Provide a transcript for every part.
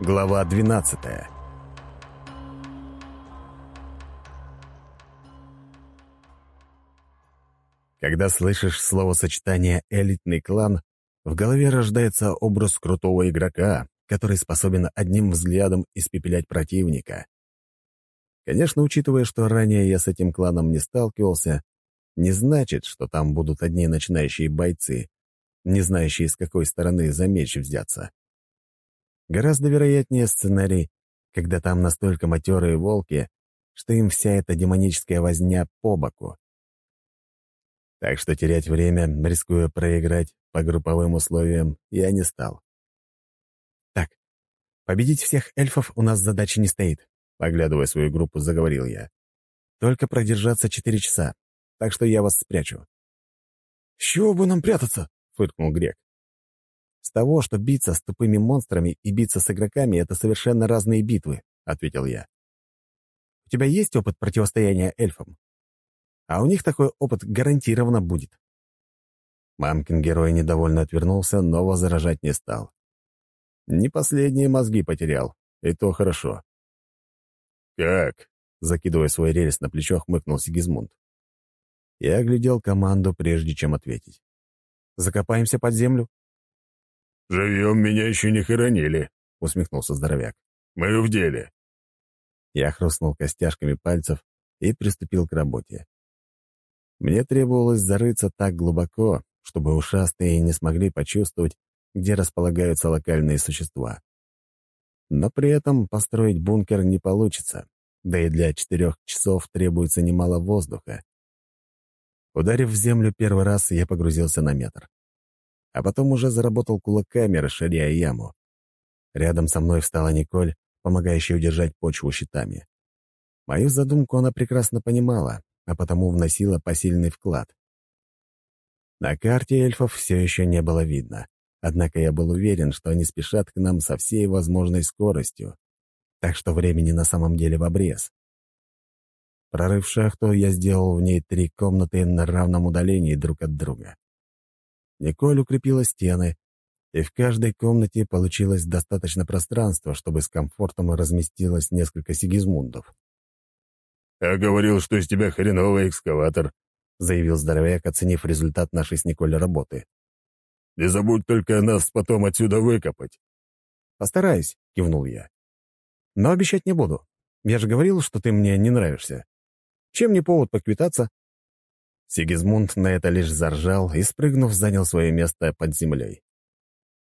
Глава 12 Когда слышишь словосочетание «элитный клан», в голове рождается образ крутого игрока, который способен одним взглядом испепелять противника. Конечно, учитывая, что ранее я с этим кланом не сталкивался, не значит, что там будут одни начинающие бойцы, не знающие, с какой стороны за меч взяться. Гораздо вероятнее сценарий, когда там настолько матерые волки, что им вся эта демоническая возня по боку. Так что терять время, рискуя проиграть по групповым условиям, я не стал. «Так, победить всех эльфов у нас задачи не стоит», — оглядывая свою группу, заговорил я. «Только продержаться четыре часа, так что я вас спрячу». «С чего бы нам прятаться?» — фыркнул Грек. «С того, что биться с тупыми монстрами и биться с игроками — это совершенно разные битвы», — ответил я. «У тебя есть опыт противостояния эльфам?» А у них такой опыт гарантированно будет. Мамкин герой недовольно отвернулся, но возражать не стал. Не последние мозги потерял, и то хорошо. «Как?» — закидывая свой рельс на плечо, хмыкнул Сигизмунд. Я оглядел команду, прежде чем ответить. «Закопаемся под землю?» «Живьем меня еще не хоронили», — усмехнулся здоровяк. «Мы в деле». Я хрустнул костяшками пальцев и приступил к работе. Мне требовалось зарыться так глубоко, чтобы ушастые не смогли почувствовать, где располагаются локальные существа. Но при этом построить бункер не получится, да и для четырех часов требуется немало воздуха. Ударив в землю первый раз, я погрузился на метр. А потом уже заработал кулаками, расширяя яму. Рядом со мной встала Николь, помогающая удержать почву щитами. Мою задумку она прекрасно понимала, а потому вносила посильный вклад. На карте эльфов все еще не было видно, однако я был уверен, что они спешат к нам со всей возможной скоростью, так что времени на самом деле в обрез. Прорыв шахту, я сделал в ней три комнаты на равном удалении друг от друга. Николь укрепила стены, и в каждой комнате получилось достаточно пространства, чтобы с комфортом разместилось несколько сигизмундов. «Я говорил, что из тебя хреновый экскаватор», — заявил здоровяк, оценив результат нашей с Николь работы. «Не забудь только нас потом отсюда выкопать». «Постараюсь», — кивнул я. «Но обещать не буду. Я же говорил, что ты мне не нравишься. Чем не повод поквитаться?» Сигизмунд на это лишь заржал и, спрыгнув, занял свое место под землей.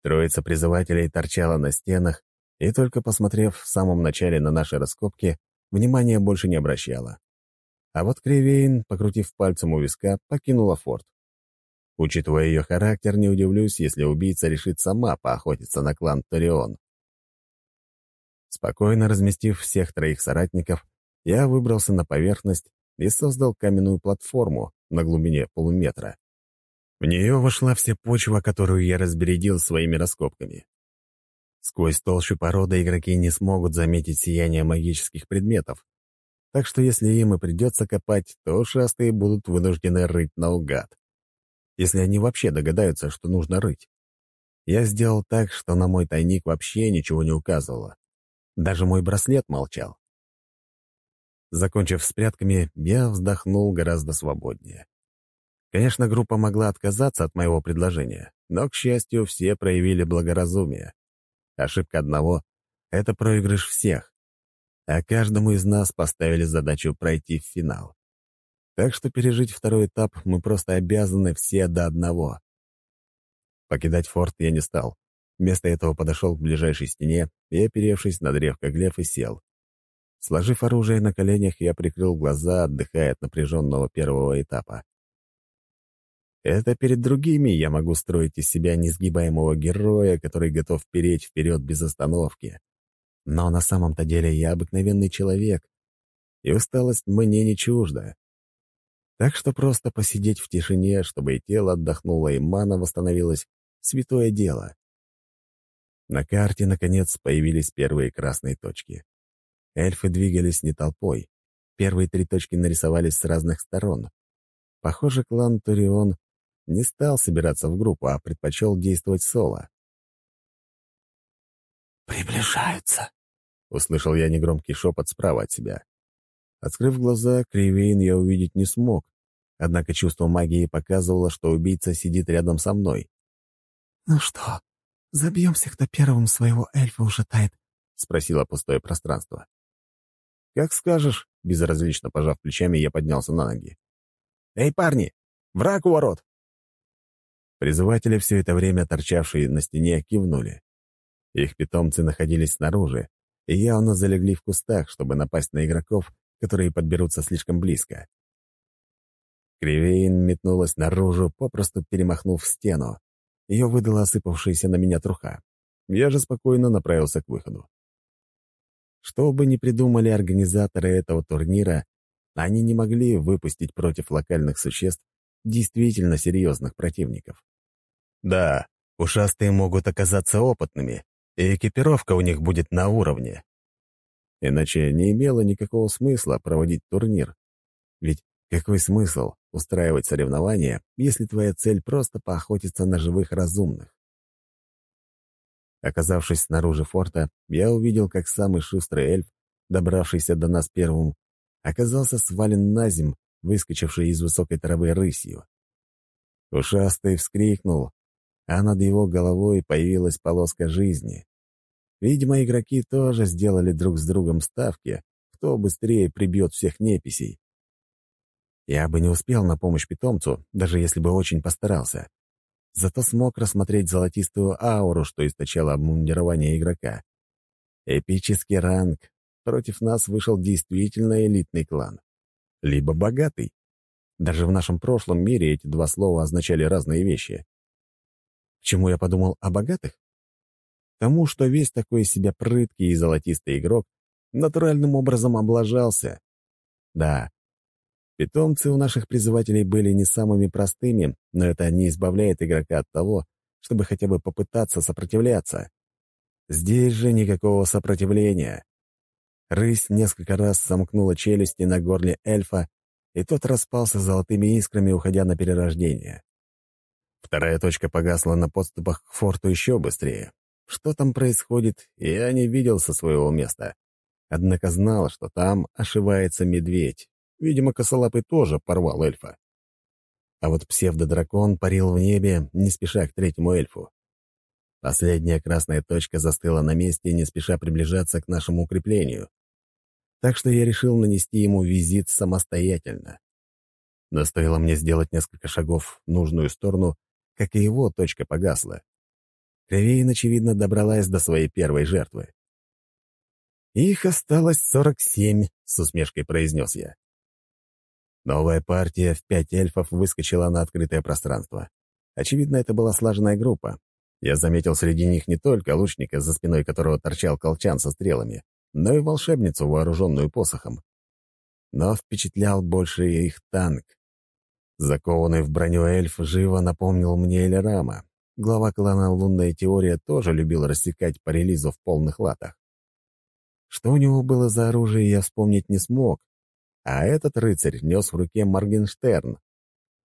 Троица призывателей торчала на стенах, и только посмотрев в самом начале на наши раскопки, внимания больше не обращала. А вот Кривейн, покрутив пальцем у виска, покинула форт. Учитывая ее характер, не удивлюсь, если убийца решит сама поохотиться на клан Торион. Спокойно разместив всех троих соратников, я выбрался на поверхность и создал каменную платформу на глубине полуметра. В нее вошла вся почва, которую я разбередил своими раскопками. Сквозь толщу породы игроки не смогут заметить сияние магических предметов, так что если им и придется копать, то шастые будут вынуждены рыть наугад. Если они вообще догадаются, что нужно рыть. Я сделал так, что на мой тайник вообще ничего не указывало. Даже мой браслет молчал. Закончив с прятками, я вздохнул гораздо свободнее. Конечно, группа могла отказаться от моего предложения, но, к счастью, все проявили благоразумие. Ошибка одного — это проигрыш всех. А каждому из нас поставили задачу пройти в финал. Так что пережить второй этап мы просто обязаны все до одного. Покидать форт я не стал. Вместо этого подошел к ближайшей стене и, оперевшись на древко глеф, и сел. Сложив оружие на коленях, я прикрыл глаза, отдыхая от напряженного первого этапа. Это перед другими я могу строить из себя несгибаемого героя, который готов переть вперед без остановки. Но на самом-то деле я обыкновенный человек, и усталость мне не чужда. Так что просто посидеть в тишине, чтобы и тело отдохнуло, и мана восстановилась — святое дело. На карте, наконец, появились первые красные точки. Эльфы двигались не толпой. Первые три точки нарисовались с разных сторон. Похоже, клан Турион не стал собираться в группу, а предпочел действовать соло. приближаются», — услышал я негромкий шепот справа от себя. Открыв глаза, Кривейн я увидеть не смог, однако чувство магии показывало, что убийца сидит рядом со мной. «Ну что, забьемся, кто первым своего эльфа ушатает?» — спросило пустое пространство. «Как скажешь», — безразлично пожав плечами, я поднялся на ноги. «Эй, парни! Враг у ворот!» Призыватели, все это время торчавшие на стене, кивнули. Их питомцы находились снаружи и явно залегли в кустах, чтобы напасть на игроков, которые подберутся слишком близко. Кривейн метнулась наружу, попросту перемахнув стену. Ее выдала осыпавшаяся на меня труха. Я же спокойно направился к выходу. Что бы ни придумали организаторы этого турнира, они не могли выпустить против локальных существ действительно серьезных противников. Да, ушастые могут оказаться опытными, и экипировка у них будет на уровне. Иначе не имело никакого смысла проводить турнир. Ведь какой смысл устраивать соревнования, если твоя цель просто поохотиться на живых разумных? Оказавшись снаружи форта, я увидел, как самый шустрый эльф, добравшийся до нас первым, оказался свален на земь, выскочивший из высокой травы рысью. Ушастый вскрикнул, а над его головой появилась полоска жизни. Видимо, игроки тоже сделали друг с другом ставки, кто быстрее прибьет всех неписей. Я бы не успел на помощь питомцу, даже если бы очень постарался. Зато смог рассмотреть золотистую ауру, что источало обмундирование игрока. Эпический ранг. Против нас вышел действительно элитный клан. Либо богатый. Даже в нашем прошлом мире эти два слова означали разные вещи. К чему я подумал о богатых? тому, что весь такой из себя прыткий и золотистый игрок натуральным образом облажался. Да, питомцы у наших призывателей были не самыми простыми, но это не избавляет игрока от того, чтобы хотя бы попытаться сопротивляться. Здесь же никакого сопротивления. Рысь несколько раз сомкнула челюсти на горле эльфа, и тот распался золотыми искрами, уходя на перерождение. Вторая точка погасла на подступах к форту еще быстрее. Что там происходит, я не видел со своего места. Однако знал, что там ошивается медведь. Видимо, косолапый тоже порвал эльфа. А вот псевдодракон парил в небе, не спеша к третьему эльфу. Последняя красная точка застыла на месте, не спеша приближаться к нашему укреплению. Так что я решил нанести ему визит самостоятельно. Но стоило мне сделать несколько шагов в нужную сторону, как и его точка погасла. Кривейн, очевидно, добралась до своей первой жертвы. «Их осталось сорок семь», — с усмешкой произнес я. Новая партия в пять эльфов выскочила на открытое пространство. Очевидно, это была слаженная группа. Я заметил среди них не только лучника, за спиной которого торчал колчан со стрелами, но и волшебницу, вооруженную посохом. Но впечатлял больше их танк. Закованный в броню эльф живо напомнил мне Элерама, Глава клана «Лунная теория» тоже любил рассекать по релизу в полных латах. Что у него было за оружие, я вспомнить не смог, а этот рыцарь нес в руке Моргенштерн.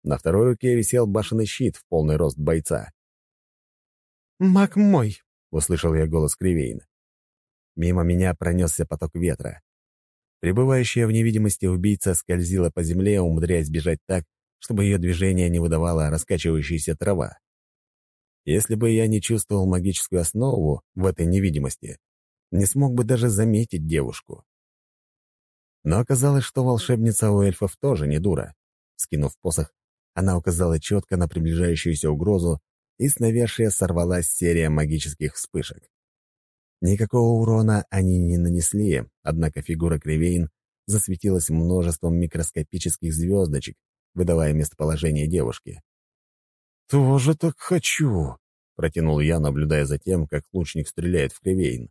На второй руке висел башенный щит в полный рост бойца. «Маг мой!» — услышал я голос Кривейна. Мимо меня пронесся поток ветра. Пребывающая в невидимости убийца скользила по земле, умудряясь бежать так, чтобы ее движение не выдавало раскачивающаяся трава. Если бы я не чувствовал магическую основу в этой невидимости, не смог бы даже заметить девушку. Но оказалось, что волшебница у эльфов тоже не дура. Скинув посох, она указала четко на приближающуюся угрозу, и с навершия сорвалась серия магических вспышек. Никакого урона они не нанесли, однако фигура Кривейн засветилась множеством микроскопических звездочек, выдавая местоположение девушки. «Тоже так хочу», — протянул я, наблюдая за тем, как лучник стреляет в Кривейн.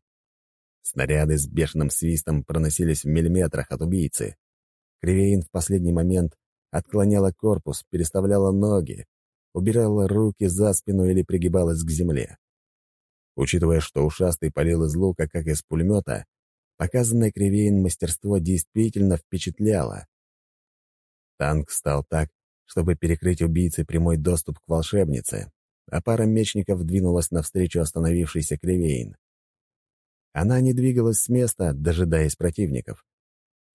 Снаряды с бешеным свистом проносились в миллиметрах от убийцы. Кривейн в последний момент отклоняла корпус, переставляла ноги, убирала руки за спину или пригибалась к земле. Учитывая, что ушастый палил из лука, как из пулемета, показанное Кривейн мастерство действительно впечатляло. Танк стал так, чтобы перекрыть убийце прямой доступ к волшебнице, а пара мечников двинулась навстречу остановившейся Кривейн. Она не двигалась с места, дожидаясь противников.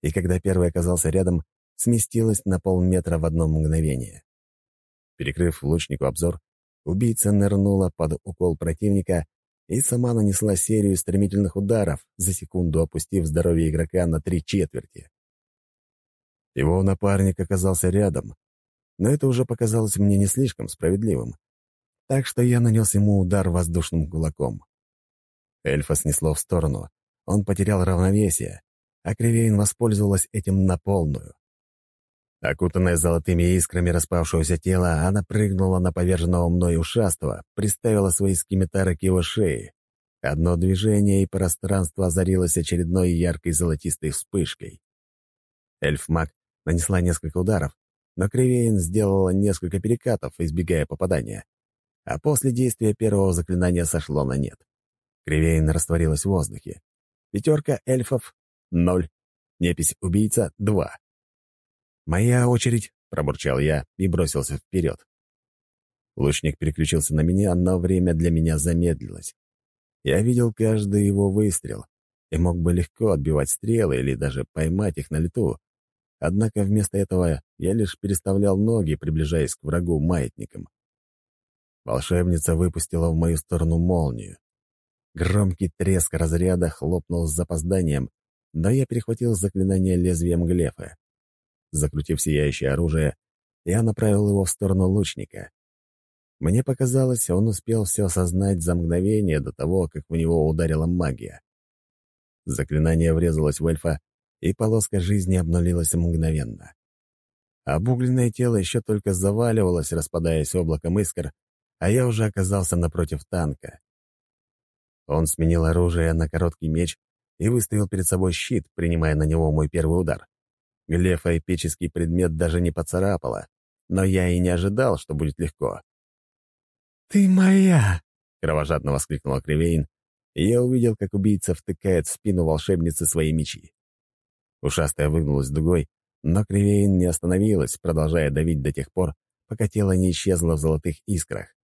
И когда первый оказался рядом, сместилась на полметра в одно мгновение. Перекрыв лучнику обзор, убийца нырнула под укол противника и сама нанесла серию стремительных ударов, за секунду опустив здоровье игрока на три четверти. Его напарник оказался рядом, но это уже показалось мне не слишком справедливым, так что я нанес ему удар воздушным кулаком. Эльфа снесло в сторону, он потерял равновесие, а Кривейн воспользовалась этим на полную. Окутанная золотыми искрами распавшегося тела, она прыгнула на поверженного мной ушастого, приставила свои скимитары к его шее. Одно движение, и пространство озарилось очередной яркой золотистой вспышкой. Эльф-маг нанесла несколько ударов, но Кривейн сделала несколько перекатов, избегая попадания. А после действия первого заклинания сошло на нет. Кривейн растворилась в воздухе. Пятерка эльфов — ноль. Непись убийца — два. «Моя очередь», — пробурчал я и бросился вперед. Лучник переключился на меня, но время для меня замедлилось. Я видел каждый его выстрел и мог бы легко отбивать стрелы или даже поймать их на лету. Однако вместо этого я лишь переставлял ноги, приближаясь к врагу маятником. Волшебница выпустила в мою сторону молнию. Громкий треск разряда хлопнул с запозданием, но я перехватил заклинание лезвием глефа. Закрутив сияющее оружие, я направил его в сторону лучника. Мне показалось, он успел все осознать за мгновение до того, как в него ударила магия. Заклинание врезалось в эльфа, и полоска жизни обнулилась мгновенно. Обугленное тело еще только заваливалось, распадаясь облаком искр, а я уже оказался напротив танка. Он сменил оружие на короткий меч и выставил перед собой щит, принимая на него мой первый удар. Глефа эпический предмет даже не поцарапала, но я и не ожидал, что будет легко. «Ты моя!» — кровожадно воскликнула Кривейн, и я увидел, как убийца втыкает в спину волшебницы свои мечи. Ушастая выгнулась дугой, но Кривейн не остановилась, продолжая давить до тех пор, пока тело не исчезло в золотых искрах.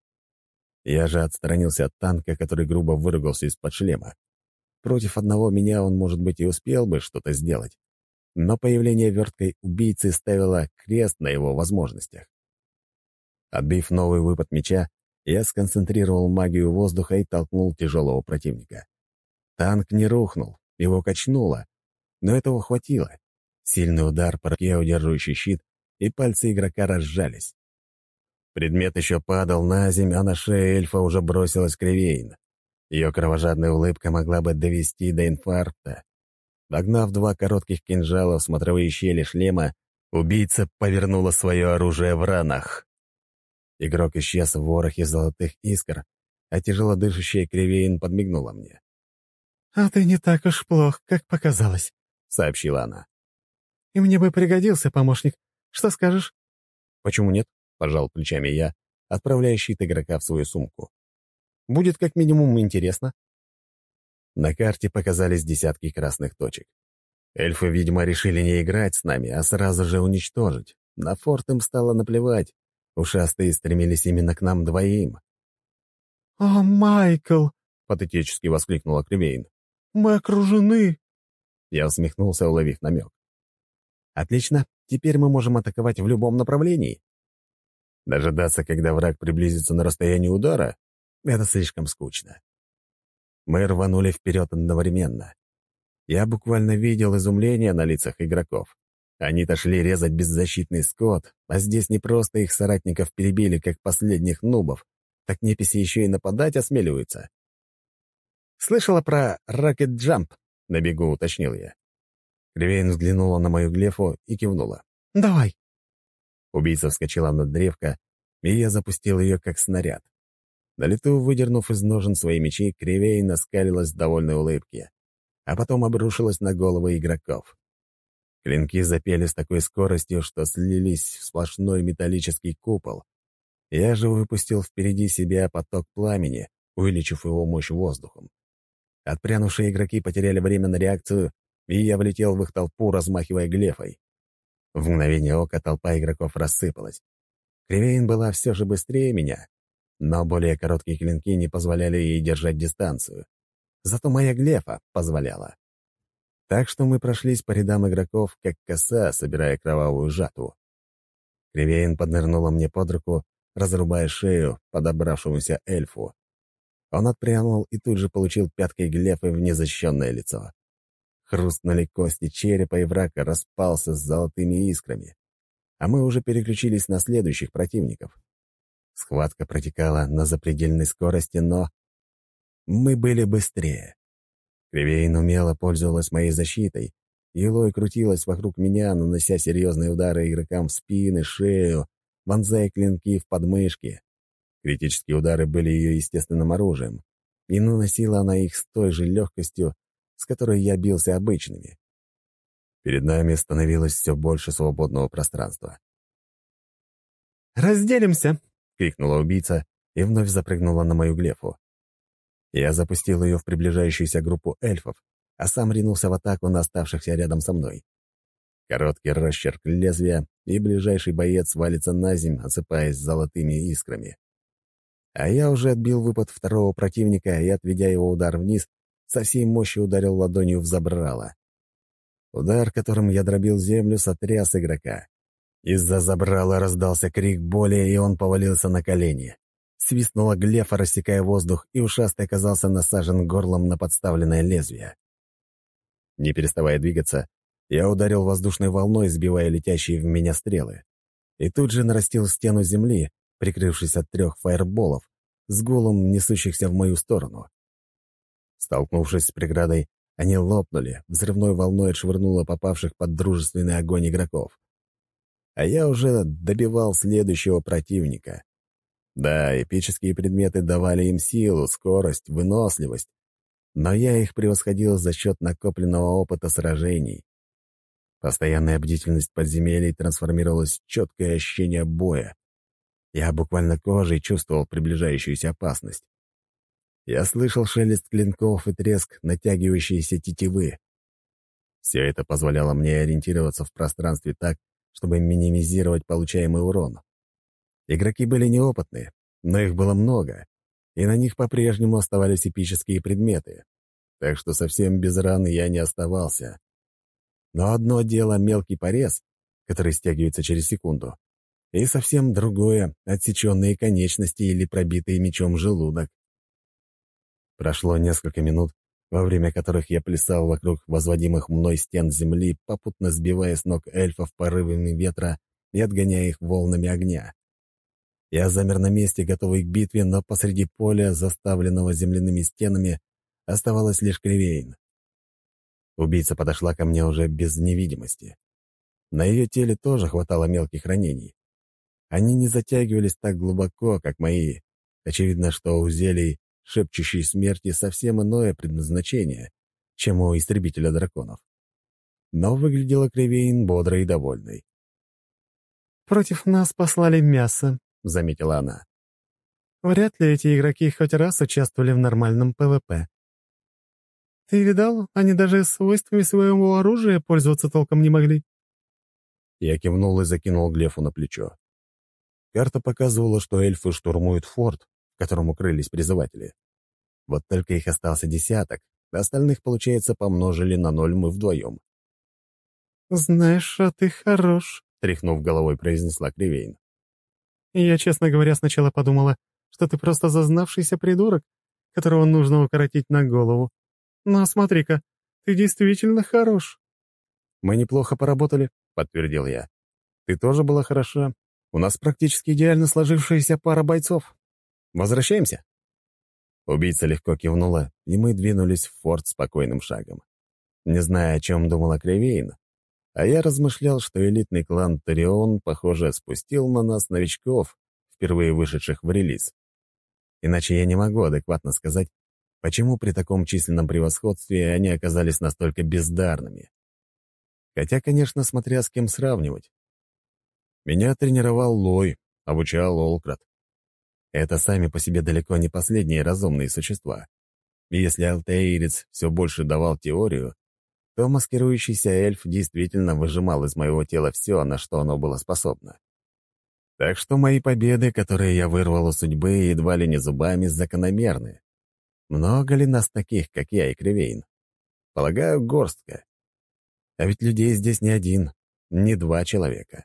Я же отстранился от танка, который грубо выругался из-под шлема. Против одного меня он, может быть, и успел бы что-то сделать но появление верткой убийцы ставило крест на его возможностях. Отбив новый выпад меча, я сконцентрировал магию воздуха и толкнул тяжелого противника. Танк не рухнул, его качнуло, но этого хватило. Сильный удар по руке, удерживающий щит, и пальцы игрока разжались. Предмет еще падал на землю, а на шее эльфа уже бросилась кривейн. Ее кровожадная улыбка могла бы довести до инфаркта, Вогнав два коротких кинжала в смотровые щели шлема, убийца повернула свое оружие в ранах. Игрок исчез в ворохе золотых искр, а тяжело дышащая Кривейн подмигнула мне. «А ты не так уж плох, как показалось», — сообщила она. «И мне бы пригодился помощник. Что скажешь?» «Почему нет?» — пожал плечами я, отправляя щит игрока в свою сумку. «Будет как минимум интересно». На карте показались десятки красных точек. Эльфы, видимо, решили не играть с нами, а сразу же уничтожить. На форт им стало наплевать. Ушастые стремились именно к нам двоим. «О, Майкл!» — патетически воскликнула Кривейн. «Мы окружены!» Я усмехнулся, уловив намек. «Отлично, теперь мы можем атаковать в любом направлении». Дожидаться, когда враг приблизится на расстояние удара — это слишком скучно. Мы рванули вперед одновременно. Я буквально видел изумление на лицах игроков. Они-то шли резать беззащитный скот, а здесь не просто их соратников перебили, как последних нубов, так неписи еще и нападать осмеливаются. «Слышала про ракет-джамп?» — на бегу уточнил я. Кривейн взглянула на мою глефу и кивнула. «Давай». Убийца вскочила на древко, и я запустил ее как снаряд. На лету, выдернув из ножен свои мечи, кривей наскалилась в довольной улыбке, а потом обрушилась на головы игроков. Клинки запели с такой скоростью, что слились в сплошной металлический купол. Я же выпустил впереди себя поток пламени, увеличив его мощь воздухом. Отпрянувшие игроки потеряли время на реакцию, и я влетел в их толпу, размахивая глефой. В мгновение ока толпа игроков рассыпалась. Кривейн была все же быстрее меня, но более короткие клинки не позволяли ей держать дистанцию. Зато моя глефа позволяла. Так что мы прошлись по рядам игроков, как коса, собирая кровавую жатву. Кривейн поднырнула мне под руку, разрубая шею подобравшемуся эльфу. Он отпрянул и тут же получил пяткой глефы в незащищенное лицо. Хрустнули кости черепа, и враг распался с золотыми искрами. А мы уже переключились на следующих противников. Схватка протекала на запредельной скорости, но мы были быстрее. Кривейн умело пользовалась моей защитой. Елой крутилась вокруг меня, нанося серьезные удары игрокам в спины, шею, вонзая клинки в подмышки. Критические удары были ее естественным оружием, и наносила она их с той же легкостью, с которой я бился обычными. Перед нами становилось все больше свободного пространства. «Разделимся!» — крикнула убийца и вновь запрыгнула на мою глефу. Я запустил ее в приближающуюся группу эльфов, а сам ринулся в атаку на оставшихся рядом со мной. Короткий расчерк лезвия, и ближайший боец валится на земь, осыпаясь золотыми искрами. А я уже отбил выпад второго противника и, отведя его удар вниз, со всей мощи ударил ладонью в забрало. Удар, которым я дробил землю, сотряс игрока. Из-за забрала раздался крик боли, и он повалился на колени. Свистнула глефа, рассекая воздух, и ушастый оказался насажен горлом на подставленное лезвие. Не переставая двигаться, я ударил воздушной волной, сбивая летящие в меня стрелы. И тут же нарастил стену земли, прикрывшись от трех фаерболов, с гулом несущихся в мою сторону. Столкнувшись с преградой, они лопнули, взрывной волной отшвырнуло попавших под дружественный огонь игроков. А я уже добивал следующего противника. Да, эпические предметы давали им силу, скорость, выносливость, но я их превосходил за счет накопленного опыта сражений. Постоянная бдительность подземелий трансформировалась в четкое ощущение боя. Я буквально кожей чувствовал приближающуюся опасность. Я слышал шелест клинков и треск натягивающиеся тетивы. Все это позволяло мне ориентироваться в пространстве так, чтобы минимизировать получаемый урон. Игроки были неопытные, но их было много, и на них по-прежнему оставались эпические предметы. Так что совсем без раны я не оставался. Но одно дело мелкий порез, который стягивается через секунду, и совсем другое — отсеченные конечности или пробитый мечом желудок. Прошло несколько минут, во время которых я плясал вокруг возводимых мной стен земли, попутно сбивая с ног эльфов порывами ветра и отгоняя их волнами огня. Я замер на месте, готовый к битве, но посреди поля, заставленного земляными стенами, оставалась лишь Кривейн. Убийца подошла ко мне уже без невидимости. На ее теле тоже хватало мелких ранений. Они не затягивались так глубоко, как мои. Очевидно, что у зелий, шепчущей смерти, совсем иное предназначение, чем у истребителя драконов. Но выглядела Кривейн бодрой и довольной. «Против нас послали мясо», — заметила она. «Вряд ли эти игроки хоть раз участвовали в нормальном ПВП. Ты видал, они даже свойствами своего оружия пользоваться толком не могли». Я кивнул и закинул Глефу на плечо. Карта показывала, что эльфы штурмуют форт, в котором укрылись призыватели. Вот только их остался десяток, остальных, получается, помножили на ноль мы вдвоем. «Знаешь, а ты хорош», — тряхнув головой, произнесла Кривейн. Я, честно говоря, сначала подумала, что ты просто зазнавшийся придурок, которого нужно укоротить на голову. Но смотри-ка, ты действительно хорош». «Мы неплохо поработали», — подтвердил я. «Ты тоже была хороша. У нас практически идеально сложившаяся пара бойцов. Возвращаемся?» Убийца легко кивнула, и мы двинулись в форт спокойным шагом. Не зная, о чем думала Кривейн, а я размышлял, что элитный клан Торион, похоже, спустил на нас новичков, впервые вышедших в релиз. Иначе я не могу адекватно сказать, почему при таком численном превосходстве они оказались настолько бездарными. Хотя, конечно, смотря с кем сравнивать. Меня тренировал Лой, обучал Олкрат. Это сами по себе далеко не последние разумные существа. Если Алтеирец все больше давал теорию, то маскирующийся эльф действительно выжимал из моего тела все, на что оно было способно. Так что мои победы, которые я вырвал у судьбы, едва ли не зубами, закономерны. Много ли нас таких, как я и Кривейн? Полагаю, горстка. А ведь людей здесь не один, не два человека.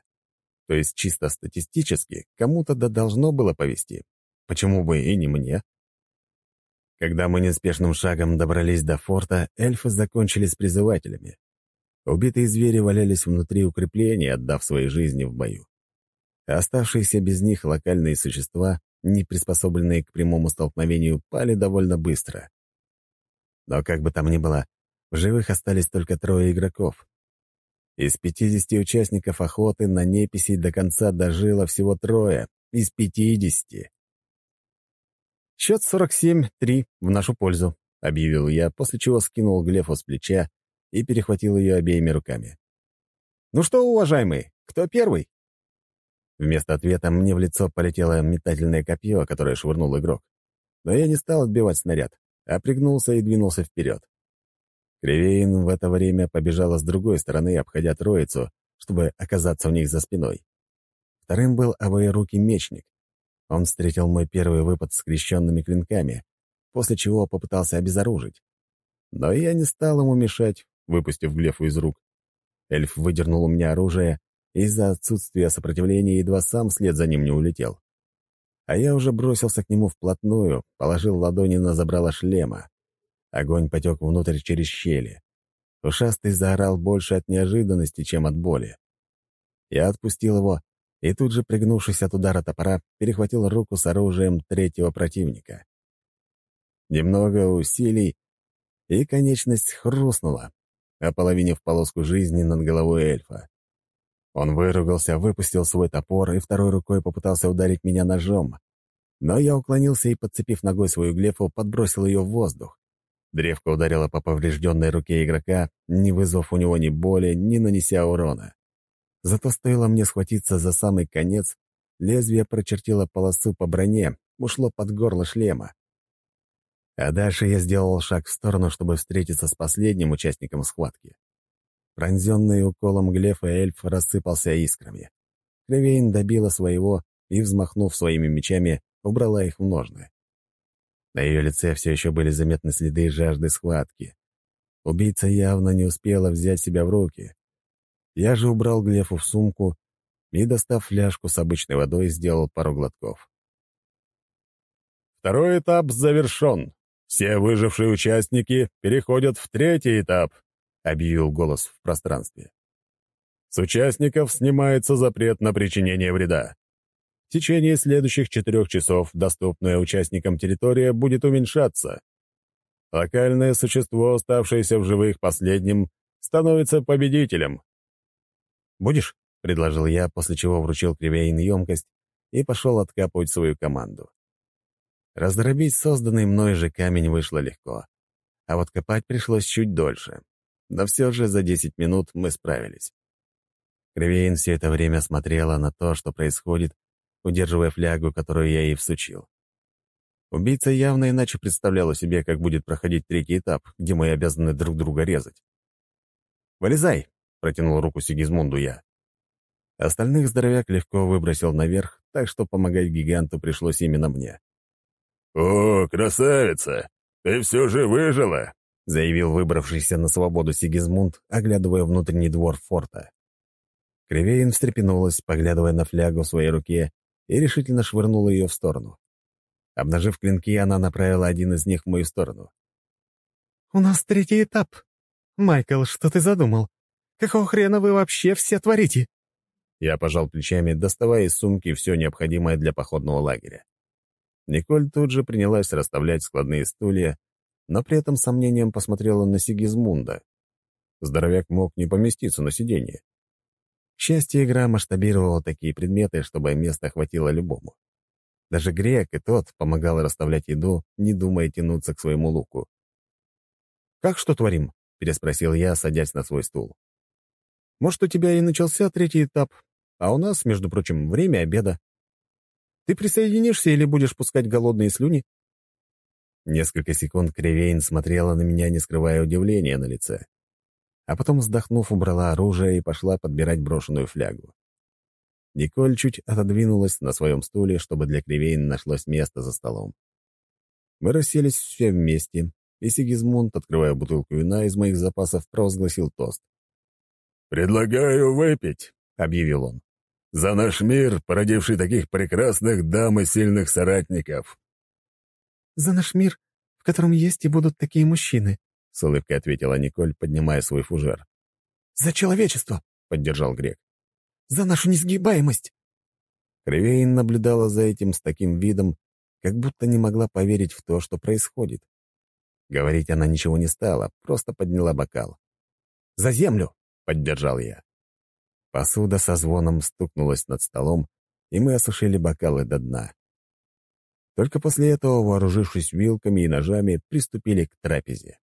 То есть чисто статистически кому-то да должно было повести. Почему бы и не мне? Когда мы неспешным шагом добрались до форта, эльфы закончили с призывателями. Убитые звери валялись внутри укрепления, отдав свои жизни в бою. Оставшиеся без них локальные существа, не приспособленные к прямому столкновению, пали довольно быстро. Но как бы там ни было, в живых остались только трое игроков. Из 50 участников охоты на неписей до конца дожило всего трое. Из 50. «Счет 47-3 в нашу пользу», — объявил я, после чего скинул Глефу с плеча и перехватил ее обеими руками. «Ну что, уважаемый, кто первый?» Вместо ответа мне в лицо полетело метательное копье, которое швырнул игрок. Но я не стал отбивать снаряд, а пригнулся и двинулся вперед. Кривейн в это время побежала с другой стороны, обходя троицу, чтобы оказаться у них за спиной. Вторым был обоерукий мечник. Он встретил мой первый выпад скрещенными клинками, после чего попытался обезоружить. Но я не стал ему мешать, выпустив Глефу из рук. Эльф выдернул у меня оружие, и из-за отсутствия сопротивления едва сам вслед за ним не улетел. А я уже бросился к нему вплотную, положил ладони на забрало шлема. Огонь потек внутрь через щели. Ушастый заорал больше от неожиданности, чем от боли. Я отпустил его и тут же, пригнувшись от удара топора, перехватил руку с оружием третьего противника. Немного усилий, и конечность хрустнула, ополовинив полоску жизни над головой эльфа. Он выругался, выпустил свой топор и второй рукой попытался ударить меня ножом. Но я уклонился и, подцепив ногой свою глефу, подбросил ее в воздух. Древко ударило по поврежденной руке игрока, не вызвав у него ни боли, ни нанеся урона. Зато стоило мне схватиться за самый конец, лезвие прочертило полосу по броне, ушло под горло шлема. А дальше я сделал шаг в сторону, чтобы встретиться с последним участником схватки. Пронзенный уколом Глефа эльф рассыпался искрами. Кривейн добила своего и, взмахнув своими мечами, убрала их в ножны. На ее лице все еще были заметны следы жажды схватки. Убийца явно не успела взять себя в руки. Я же убрал Глефу в сумку и, достав фляжку с обычной водой, сделал пару глотков. Второй этап завершен. Все выжившие участники переходят в третий этап, объявил голос в пространстве. С участников снимается запрет на причинение вреда. В течение следующих четырех часов доступная участникам территория будет уменьшаться. Локальное существо, оставшееся в живых последним, становится победителем. «Будешь?» — предложил я, после чего вручил Кривейн емкость и пошел откапывать свою команду. Раздробить созданный мной же камень вышло легко, а вот копать пришлось чуть дольше. Но все же за десять минут мы справились. Кривейн все это время смотрела на то, что происходит, удерживая флягу, которую я ей всучил. Убийца явно иначе представляла себе, как будет проходить третий этап, где мы обязаны друг друга резать. «Вылезай!» — протянул руку Сигизмунду я. Остальных здоровяк легко выбросил наверх, так что помогать гиганту пришлось именно мне. «О, красавица! Ты все же выжила!» — заявил выбравшийся на свободу Сигизмунд, оглядывая внутренний двор форта. Кривейн встрепенулась, поглядывая на флягу в своей руке и решительно швырнула ее в сторону. Обнажив клинки, она направила один из них в мою сторону. «У нас третий этап. Майкл, что ты задумал? Какого хрена вы вообще все творите?» Я пожал плечами, доставая из сумки все необходимое для походного лагеря. Николь тут же принялась расставлять складные стулья, но при этом сомнением посмотрела на Сигизмунда. Здоровяк мог не поместиться на сиденье. К счастью, игра масштабировала такие предметы, чтобы места хватило любому. Даже грек и тот помогал расставлять еду, не думая тянуться к своему луку. «Как что творим?» — переспросил я, садясь на свой стул. «Может, у тебя и начался третий этап, а у нас, между прочим, время обеда. Ты присоединишься или будешь пускать голодные слюни?» Несколько секунд Кривейн смотрела на меня, не скрывая удивления на лице а потом, вздохнув, убрала оружие и пошла подбирать брошенную флягу. Николь чуть отодвинулась на своем стуле, чтобы для Кривейн нашлось место за столом. Мы расселись все вместе, и Сигизмунд, открывая бутылку вина из моих запасов, провозгласил тост. «Предлагаю выпить», — объявил он. «За наш мир, породивший таких прекрасных дам и сильных соратников». «За наш мир, в котором есть и будут такие мужчины», — с улыбкой ответила Николь, поднимая свой фужер. «За человечество», — поддержал Грек. «За нашу несгибаемость». Кривейн наблюдала за этим с таким видом, как будто не могла поверить в то, что происходит. Говорить она ничего не стала, просто подняла бокал. «За землю!» — поддержал я. Посуда со звоном стукнулась над столом, и мы осушили бокалы до дна. Только после этого, вооружившись вилками и ножами, приступили к трапезе.